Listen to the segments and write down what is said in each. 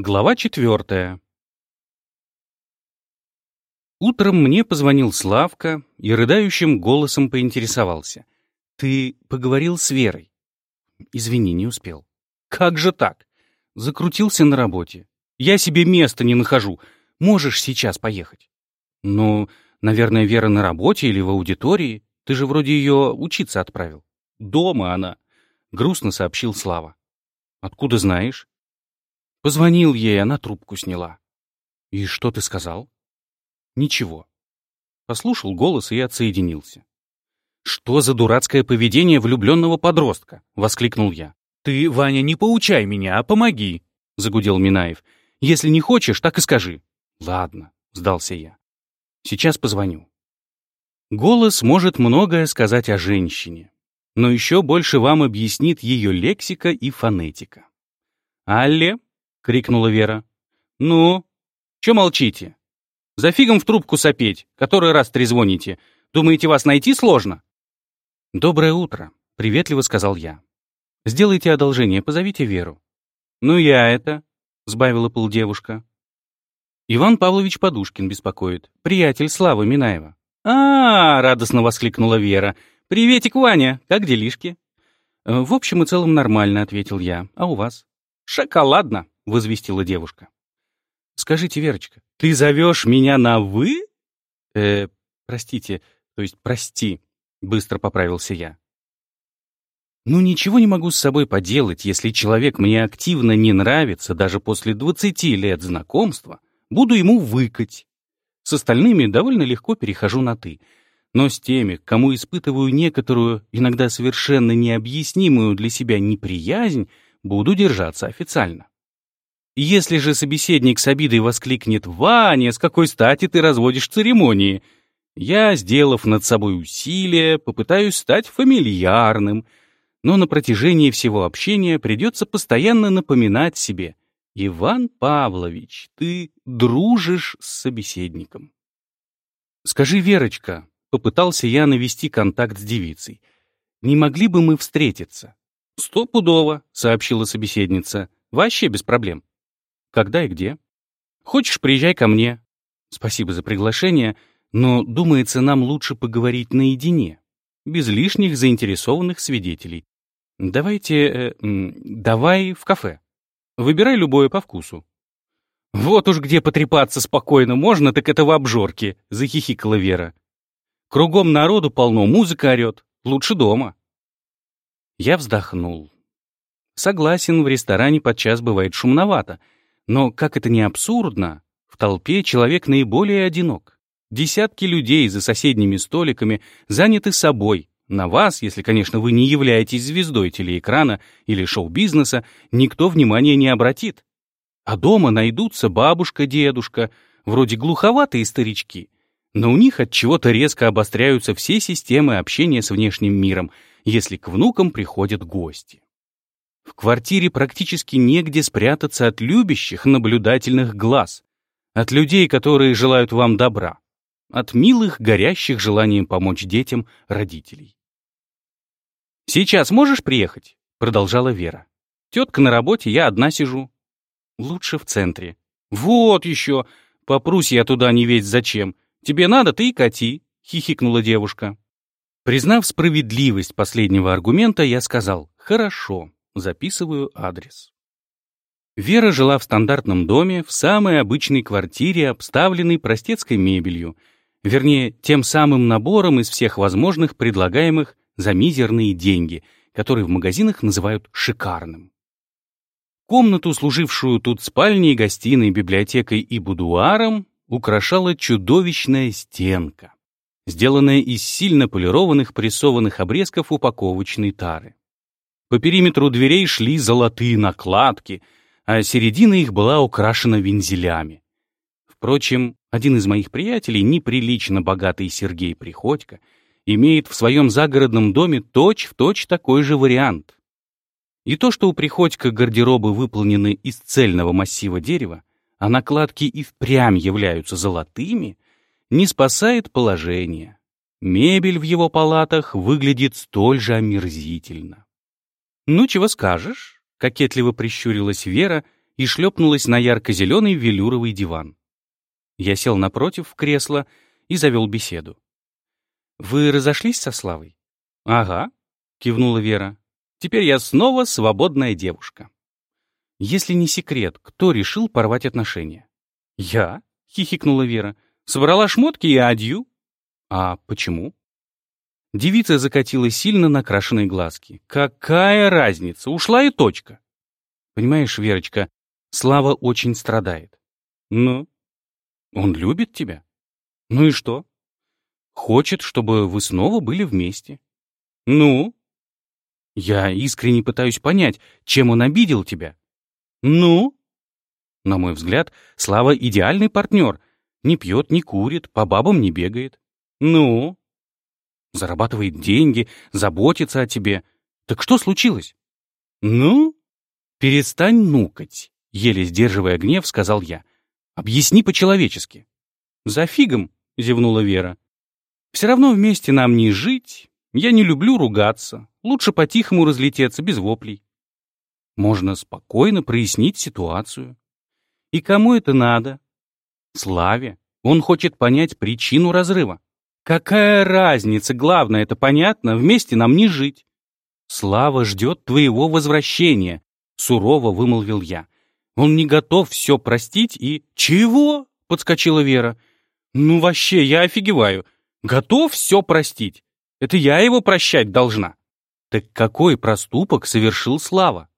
Глава четвертая. Утром мне позвонил Славка и рыдающим голосом поинтересовался. «Ты поговорил с Верой?» «Извини, не успел». «Как же так?» Закрутился на работе. «Я себе места не нахожу. Можешь сейчас поехать?» «Ну, наверное, Вера на работе или в аудитории. Ты же вроде ее учиться отправил». «Дома она», — грустно сообщил Слава. «Откуда знаешь?» Позвонил ей, она трубку сняла. «И что ты сказал?» «Ничего». Послушал голос и отсоединился. «Что за дурацкое поведение влюбленного подростка?» — воскликнул я. «Ты, Ваня, не поучай меня, а помоги!» — загудел Минаев. «Если не хочешь, так и скажи». «Ладно», — сдался я. «Сейчас позвоню». Голос может многое сказать о женщине, но еще больше вам объяснит ее лексика и фонетика. «Алле?» — крикнула Вера. «Ну? Че молчите? За фигом в трубку сопеть, который раз трезвоните. Думаете, вас найти сложно?» «Доброе утро», — приветливо сказал я. «Сделайте одолжение, позовите Веру». «Ну я это», — сбавила пыл девушка. «Иван Павлович Подушкин беспокоит, приятель Славы Минаева». «А, -а — радостно воскликнула Вера. «Приветик, Ваня, как делишки?» «В общем и целом нормально», — ответил я. «А у вас?» «Шоколадно», — возвестила девушка. «Скажите, Верочка, ты зовешь меня на «вы»?» «Э, простите, то есть прости», — быстро поправился я. «Ну, ничего не могу с собой поделать, если человек мне активно не нравится, даже после 20 лет знакомства, буду ему выкать. С остальными довольно легко перехожу на «ты», но с теми, кому испытываю некоторую, иногда совершенно необъяснимую для себя неприязнь, буду держаться официально. Если же собеседник с обидой воскликнет «Ваня, с какой стати ты разводишь церемонии?», я, сделав над собой усилие, попытаюсь стать фамильярным, но на протяжении всего общения придется постоянно напоминать себе «Иван Павлович, ты дружишь с собеседником». «Скажи, Верочка», — попытался я навести контакт с девицей, «не могли бы мы встретиться?» «Стопудово», — сообщила собеседница, — «вообще без проблем». Когда и где? Хочешь, приезжай ко мне. Спасибо за приглашение, но, думается, нам лучше поговорить наедине, без лишних заинтересованных свидетелей. Давайте... Э, давай в кафе. Выбирай любое по вкусу. «Вот уж где потрепаться спокойно можно, так это в обжорке», — захихикала Вера. «Кругом народу полно, музыка орёт. Лучше дома». Я вздохнул. Согласен, в ресторане подчас бывает шумновато — но, как это не абсурдно, в толпе человек наиболее одинок. Десятки людей за соседними столиками заняты собой. На вас, если, конечно, вы не являетесь звездой телеэкрана или шоу-бизнеса, никто внимания не обратит. А дома найдутся бабушка, дедушка, вроде глуховатые старички, но у них от чего-то резко обостряются все системы общения с внешним миром, если к внукам приходят гости. В квартире практически негде спрятаться от любящих, наблюдательных глаз, от людей, которые желают вам добра, от милых, горящих желанием помочь детям родителей. «Сейчас можешь приехать?» — продолжала Вера. «Тетка на работе, я одна сижу». «Лучше в центре». «Вот еще! Попрусь я туда не весь зачем. Тебе надо, ты и кати», — хихикнула девушка. Признав справедливость последнего аргумента, я сказал «Хорошо». Записываю адрес. Вера жила в стандартном доме, в самой обычной квартире, обставленной простецкой мебелью, вернее, тем самым набором из всех возможных предлагаемых за мизерные деньги, которые в магазинах называют шикарным. Комнату, служившую тут спальней, гостиной, библиотекой и будуаром, украшала чудовищная стенка, сделанная из сильно полированных прессованных обрезков упаковочной тары. По периметру дверей шли золотые накладки, а середина их была украшена вензелями. Впрочем, один из моих приятелей, неприлично богатый Сергей Приходько, имеет в своем загородном доме точь-в-точь точь такой же вариант. И то, что у Приходько гардеробы выполнены из цельного массива дерева, а накладки и впрямь являются золотыми, не спасает положение. Мебель в его палатах выглядит столь же омерзительно. «Ну, чего скажешь?» — кокетливо прищурилась Вера и шлепнулась на ярко-зеленый велюровый диван. Я сел напротив в кресло и завел беседу. «Вы разошлись со Славой?» «Ага», — кивнула Вера. «Теперь я снова свободная девушка». «Если не секрет, кто решил порвать отношения?» «Я?» — хихикнула Вера. «Собрала шмотки и адью». «А почему?» Девица закатила сильно накрашенные глазки. «Какая разница? Ушла и точка!» «Понимаешь, Верочка, Слава очень страдает». «Ну?» «Он любит тебя?» «Ну и что?» «Хочет, чтобы вы снова были вместе». «Ну?» «Я искренне пытаюсь понять, чем он обидел тебя». «Ну?» На мой взгляд, Слава идеальный партнер. Не пьет, не курит, по бабам не бегает. Ну? Зарабатывает деньги, заботится о тебе. Так что случилось? Ну? Перестань нукать, еле сдерживая гнев, сказал я. Объясни по-человечески. За фигом, зевнула Вера. Все равно вместе нам не жить. Я не люблю ругаться. Лучше по-тихому разлететься, без воплей. Можно спокойно прояснить ситуацию. И кому это надо? Славе. Он хочет понять причину разрыва. Какая разница, главное, это понятно, вместе нам не жить. Слава ждет твоего возвращения, сурово вымолвил я. Он не готов все простить и... Чего? Подскочила Вера. Ну вообще, я офигеваю. Готов все простить. Это я его прощать должна. Так какой проступок совершил Слава?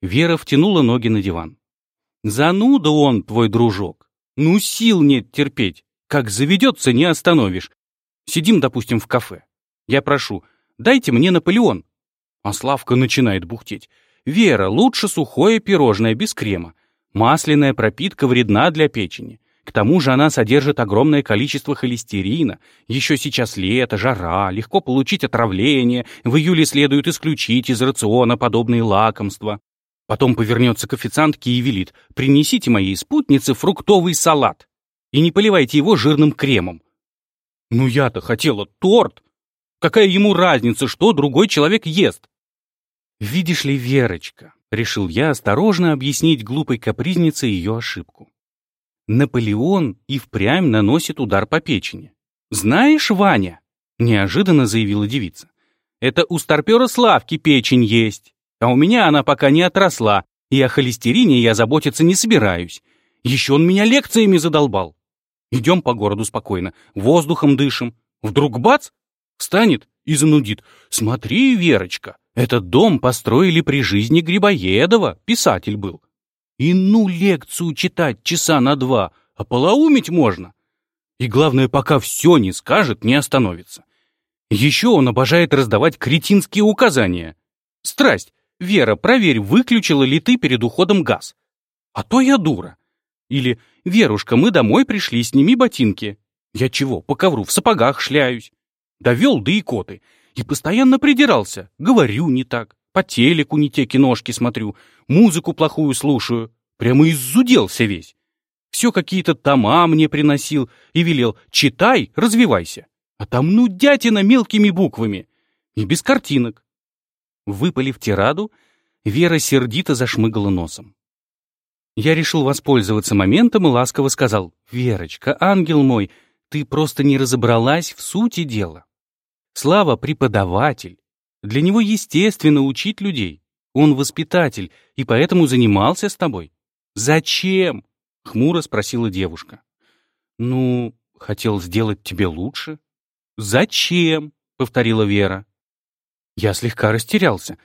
Вера втянула ноги на диван. Зануда он, твой дружок. Ну, сил нет терпеть. Как заведется, не остановишь. Сидим, допустим, в кафе. Я прошу, дайте мне Наполеон. А Славка начинает бухтеть. Вера, лучше сухое пирожное без крема. Масляная пропитка вредна для печени. К тому же она содержит огромное количество холестерина. Еще сейчас лето, жара, легко получить отравление. В июле следует исключить из рациона подобные лакомства. Потом повернется к официантке и велит «Принесите моей спутнице фруктовый салат» и не поливайте его жирным кремом. Ну я-то хотела торт. Какая ему разница, что другой человек ест? Видишь ли, Верочка, решил я осторожно объяснить глупой капризнице ее ошибку. Наполеон и впрямь наносит удар по печени. Знаешь, Ваня, неожиданно заявила девица, это у старпера Славки печень есть, а у меня она пока не отросла, и о холестерине я заботиться не собираюсь. Еще он меня лекциями задолбал. Идем по городу спокойно, воздухом дышим. Вдруг бац! Встанет и занудит. Смотри, Верочка, этот дом построили при жизни Грибоедова, писатель был. И ну лекцию читать часа на два, а полоумить можно. И главное, пока все не скажет, не остановится. Еще он обожает раздавать кретинские указания. Страсть, Вера, проверь, выключила ли ты перед уходом газ. А то я дура. Или «Верушка, мы домой пришли, сними ботинки». Я чего, по ковру в сапогах шляюсь? Довел да и коты. И постоянно придирался. Говорю не так. По телеку не те киношки смотрю. Музыку плохую слушаю. Прямо иззуделся весь. Все какие-то тома мне приносил и велел «читай, развивайся». А там ну дятина мелкими буквами. И без картинок. Выпалив тираду, Вера сердито зашмыгала носом. Я решил воспользоваться моментом и ласково сказал, «Верочка, ангел мой, ты просто не разобралась в сути дела. Слава — преподаватель. Для него естественно учить людей. Он воспитатель, и поэтому занимался с тобой. Зачем?» — хмуро спросила девушка. «Ну, хотел сделать тебе лучше». «Зачем?» — повторила Вера. Я слегка растерялся.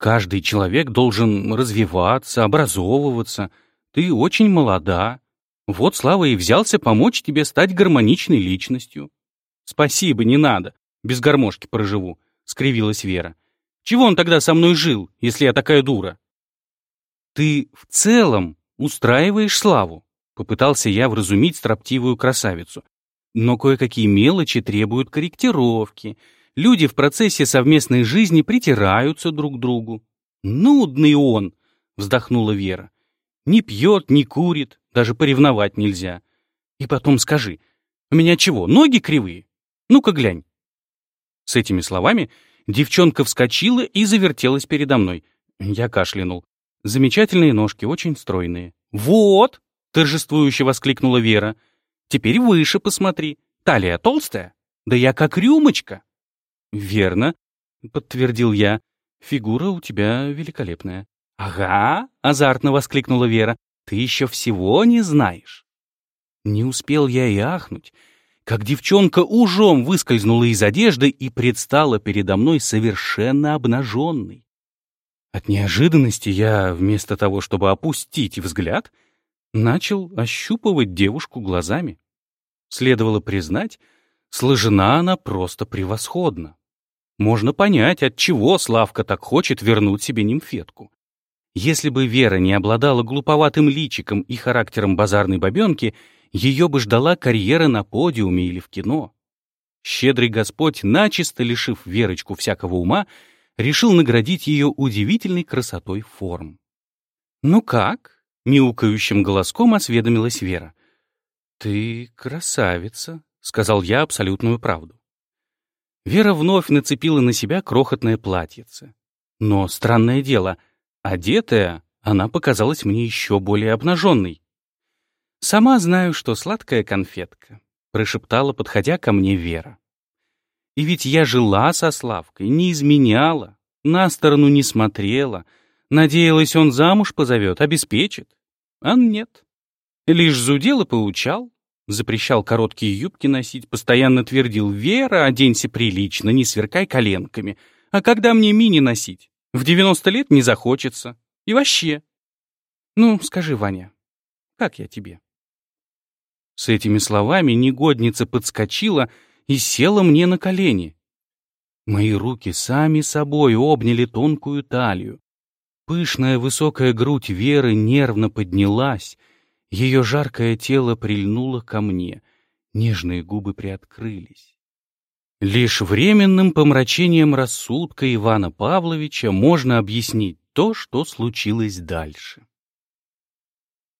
Каждый человек должен развиваться, образовываться. Ты очень молода. Вот Слава и взялся помочь тебе стать гармоничной личностью. Спасибо, не надо. Без гармошки проживу, — скривилась Вера. Чего он тогда со мной жил, если я такая дура? Ты в целом устраиваешь Славу, — попытался я вразумить строптивую красавицу. Но кое-какие мелочи требуют корректировки — Люди в процессе совместной жизни притираются друг к другу. «Нудный он!» — вздохнула Вера. «Не пьет, не курит, даже поревновать нельзя. И потом скажи, у меня чего, ноги кривые? Ну-ка глянь». С этими словами девчонка вскочила и завертелась передо мной. Я кашлянул. Замечательные ножки, очень стройные. «Вот!» — торжествующе воскликнула Вера. «Теперь выше посмотри. Талия толстая? Да я как рюмочка!» «Верно», — подтвердил я. «Фигура у тебя великолепная». «Ага!» — азартно воскликнула Вера. «Ты еще всего не знаешь». Не успел я и ахнуть, как девчонка ужом выскользнула из одежды и предстала передо мной совершенно обнаженной. От неожиданности я, вместо того, чтобы опустить взгляд, начал ощупывать девушку глазами. Следовало признать, сложена она просто превосходно. Можно понять, от чего Славка так хочет вернуть себе нимфетку. Если бы Вера не обладала глуповатым личиком и характером базарной бабенки, ее бы ждала карьера на подиуме или в кино. Щедрый Господь, начисто лишив Верочку всякого ума, решил наградить ее удивительной красотой форм. «Ну как?» — мяукающим голоском осведомилась Вера. «Ты красавица», — сказал я абсолютную правду. Вера вновь нацепила на себя крохотное платьице. Но, странное дело, одетая, она показалась мне еще более обнаженной. «Сама знаю, что сладкая конфетка», — прошептала, подходя ко мне Вера. «И ведь я жила со Славкой, не изменяла, на сторону не смотрела, надеялась, он замуж позовет, обеспечит. А нет. Лишь зудел и поучал, запрещал короткие юбки носить, постоянно твердил «Вера, оденься прилично, не сверкай коленками. А когда мне мини носить? В 90 лет не захочется. И вообще. Ну, скажи, Ваня, как я тебе?» С этими словами негодница подскочила и села мне на колени. Мои руки сами собой обняли тонкую талию. Пышная высокая грудь Веры нервно поднялась, ее жаркое тело прильнуло ко мне, нежные губы приоткрылись. Лишь временным помрачением рассудка Ивана Павловича можно объяснить то, что случилось дальше.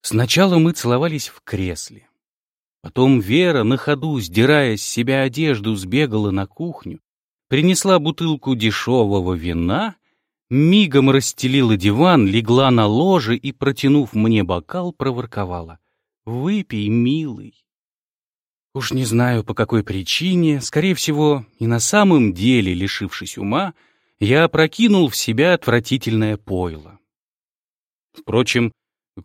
Сначала мы целовались в кресле. Потом Вера, на ходу, сдирая с себя одежду, сбегала на кухню, принесла бутылку дешевого вина, мигом расстелила диван, легла на ложе и, протянув мне бокал, проворковала. «Выпей, милый». Уж не знаю, по какой причине, скорее всего, и на самом деле, лишившись ума, я опрокинул в себя отвратительное пойло. Впрочем,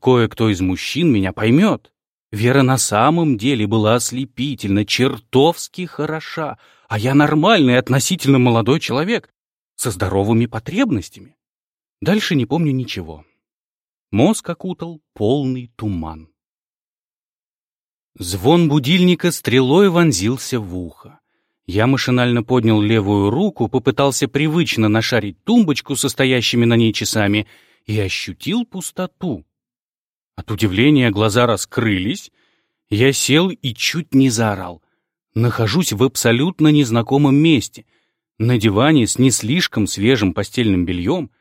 кое-кто из мужчин меня поймет. Вера на самом деле была ослепительно, чертовски хороша, а я нормальный относительно молодой человек, со здоровыми потребностями. Дальше не помню ничего. Мозг окутал полный туман. Звон будильника стрелой вонзился в ухо. Я машинально поднял левую руку, попытался привычно нашарить тумбочку со стоящими на ней часами и ощутил пустоту. От удивления глаза раскрылись. Я сел и чуть не заорал. Нахожусь в абсолютно незнакомом месте. На диване с не слишком свежим постельным бельем.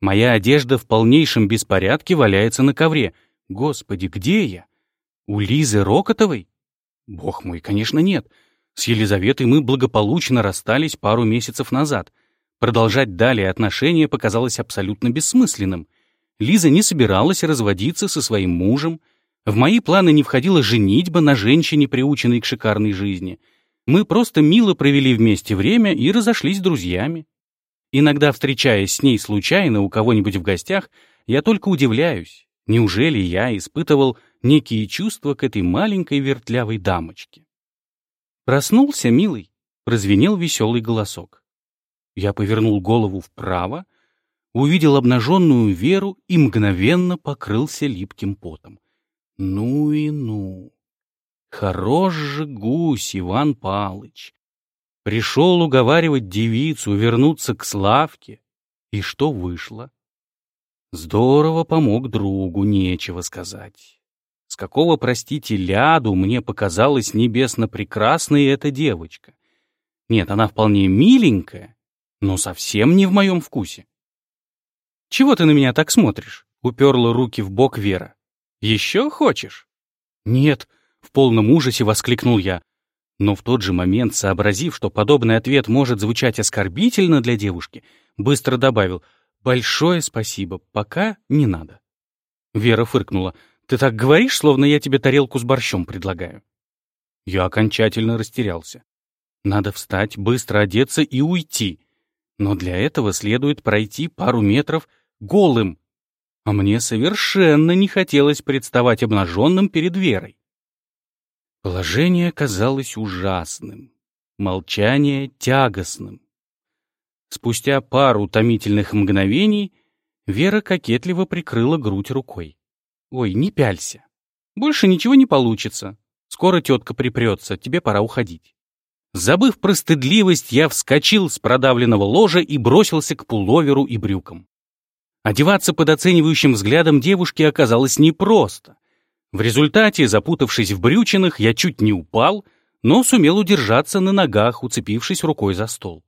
Моя одежда в полнейшем беспорядке валяется на ковре. Господи, где я? У Лизы Рокотовой? Бог мой, конечно, нет. С Елизаветой мы благополучно расстались пару месяцев назад. Продолжать далее отношения показалось абсолютно бессмысленным. Лиза не собиралась разводиться со своим мужем. В мои планы не входила женитьба на женщине, приученной к шикарной жизни. Мы просто мило провели вместе время и разошлись друзьями. Иногда, встречаясь с ней случайно у кого-нибудь в гостях, я только удивляюсь, неужели я испытывал некие чувства к этой маленькой вертлявой дамочке. «Проснулся, милый?» — прозвенел веселый голосок. Я повернул голову вправо, увидел обнаженную Веру и мгновенно покрылся липким потом. Ну и ну! Хорош же гусь, Иван Палыч! Пришел уговаривать девицу вернуться к Славке, и что вышло? Здорово помог другу, нечего сказать. С какого, простите, ляду мне показалась небесно прекрасной эта девочка. Нет, она вполне миленькая, но совсем не в моем вкусе. «Чего ты на меня так смотришь?» — уперла руки в бок Вера. «Еще хочешь?» «Нет», — в полном ужасе воскликнул я. Но в тот же момент, сообразив, что подобный ответ может звучать оскорбительно для девушки, быстро добавил Большое спасибо, пока не надо. Вера фыркнула. Ты так говоришь, словно я тебе тарелку с борщом предлагаю. Я окончательно растерялся. Надо встать, быстро одеться и уйти. Но для этого следует пройти пару метров голым. А мне совершенно не хотелось представать обнаженным перед Верой. Положение казалось ужасным, молчание тягостным. Спустя пару утомительных мгновений Вера кокетливо прикрыла грудь рукой. «Ой, не пялься. Больше ничего не получится. Скоро тетка припрется, тебе пора уходить». Забыв про стыдливость, я вскочил с продавленного ложа и бросился к пуловеру и брюкам. Одеваться под оценивающим взглядом девушки оказалось непросто. В результате, запутавшись в брючинах, я чуть не упал, но сумел удержаться на ногах, уцепившись рукой за стол.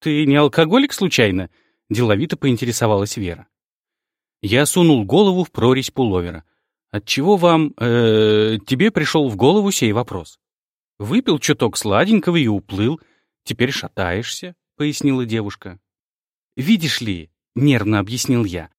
«Ты не алкоголик, случайно?» — деловито поинтересовалась Вера. Я сунул голову в прорезь пуловера. «Отчего вам... Э, тебе пришел в голову сей вопрос?» «Выпил чуток сладенького и уплыл. Теперь шатаешься», — пояснила девушка. «Видишь ли, — нервно объяснил я.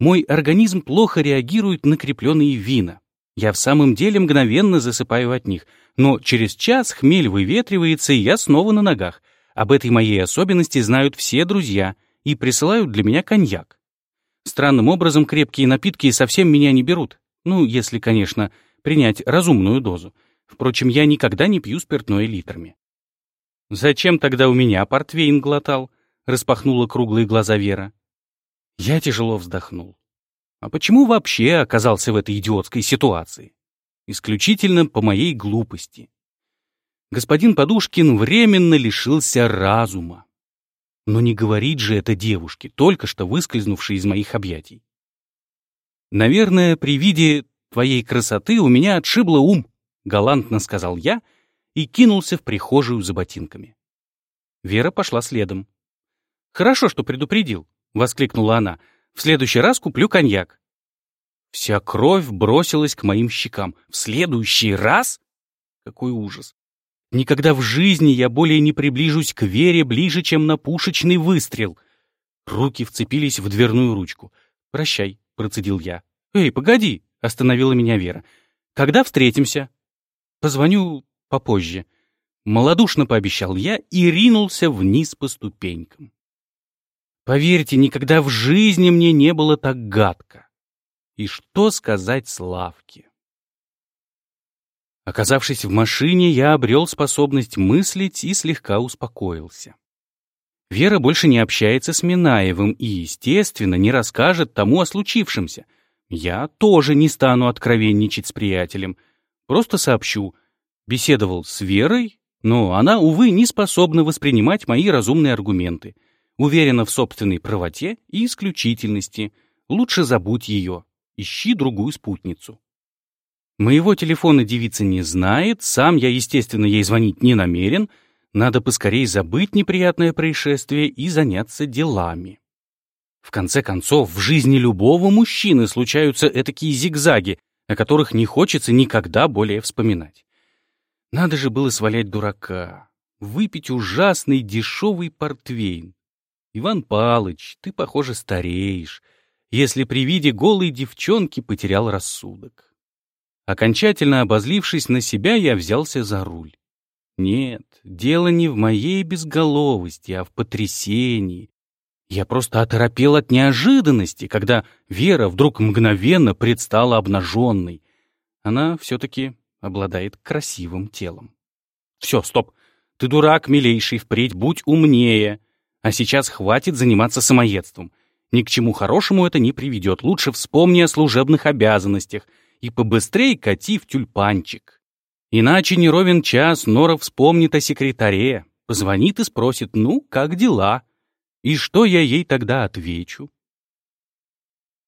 «Мой организм плохо реагирует на крепленные вина. Я в самом деле мгновенно засыпаю от них, но через час хмель выветривается, и я снова на ногах. Об этой моей особенности знают все друзья и присылают для меня коньяк. Странным образом крепкие напитки совсем меня не берут. Ну, если, конечно, принять разумную дозу. Впрочем, я никогда не пью спиртное литрами. «Зачем тогда у меня портвейн глотал?» — распахнула круглые глаза Вера. Я тяжело вздохнул. А почему вообще оказался в этой идиотской ситуации? Исключительно по моей глупости. Господин Подушкин временно лишился разума. Но не говорить же это девушке, только что выскользнувшей из моих объятий. «Наверное, при виде твоей красоты у меня отшибло ум», — галантно сказал я и кинулся в прихожую за ботинками. Вера пошла следом. «Хорошо, что предупредил. — воскликнула она. «В следующий раз куплю коньяк». Вся кровь бросилась к моим щекам. «В следующий раз?» Какой ужас. Никогда в жизни я более не приближусь к Вере ближе, чем на пушечный выстрел. Руки вцепились в дверную ручку. «Прощай», — процедил я. «Эй, погоди», — остановила меня Вера. «Когда встретимся?» «Позвоню попозже». Молодушно пообещал я и ринулся вниз по ступенькам. Поверьте, никогда в жизни мне не было так гадко. И что сказать Славке? Оказавшись в машине, я обрел способность мыслить и слегка успокоился. Вера больше не общается с Минаевым и, естественно, не расскажет тому о случившемся. Я тоже не стану откровенничать с приятелем. Просто сообщу. Беседовал с Верой, но она, увы, не способна воспринимать мои разумные аргументы — Уверена в собственной правоте и исключительности. Лучше забудь ее. Ищи другую спутницу. Моего телефона девица не знает, сам я, естественно, ей звонить не намерен. Надо поскорее забыть неприятное происшествие и заняться делами. В конце концов, в жизни любого мужчины случаются этакие зигзаги, о которых не хочется никогда более вспоминать. Надо же было свалять дурака, выпить ужасный дешевый портвейн. Иван Палыч, ты, похоже, стареешь, если при виде голой девчонки потерял рассудок. Окончательно обозлившись на себя, я взялся за руль. Нет, дело не в моей безголовости, а в потрясении. Я просто оторопел от неожиданности, когда Вера вдруг мгновенно предстала обнаженной. Она все-таки обладает красивым телом. Все, стоп. Ты дурак, милейший, впредь будь умнее. А сейчас хватит заниматься самоедством. Ни к чему хорошему это не приведет. Лучше вспомни о служебных обязанностях и побыстрее кати в тюльпанчик. Иначе не ровен час Нора вспомнит о секретаре, позвонит и спросит, ну, как дела? И что я ей тогда отвечу?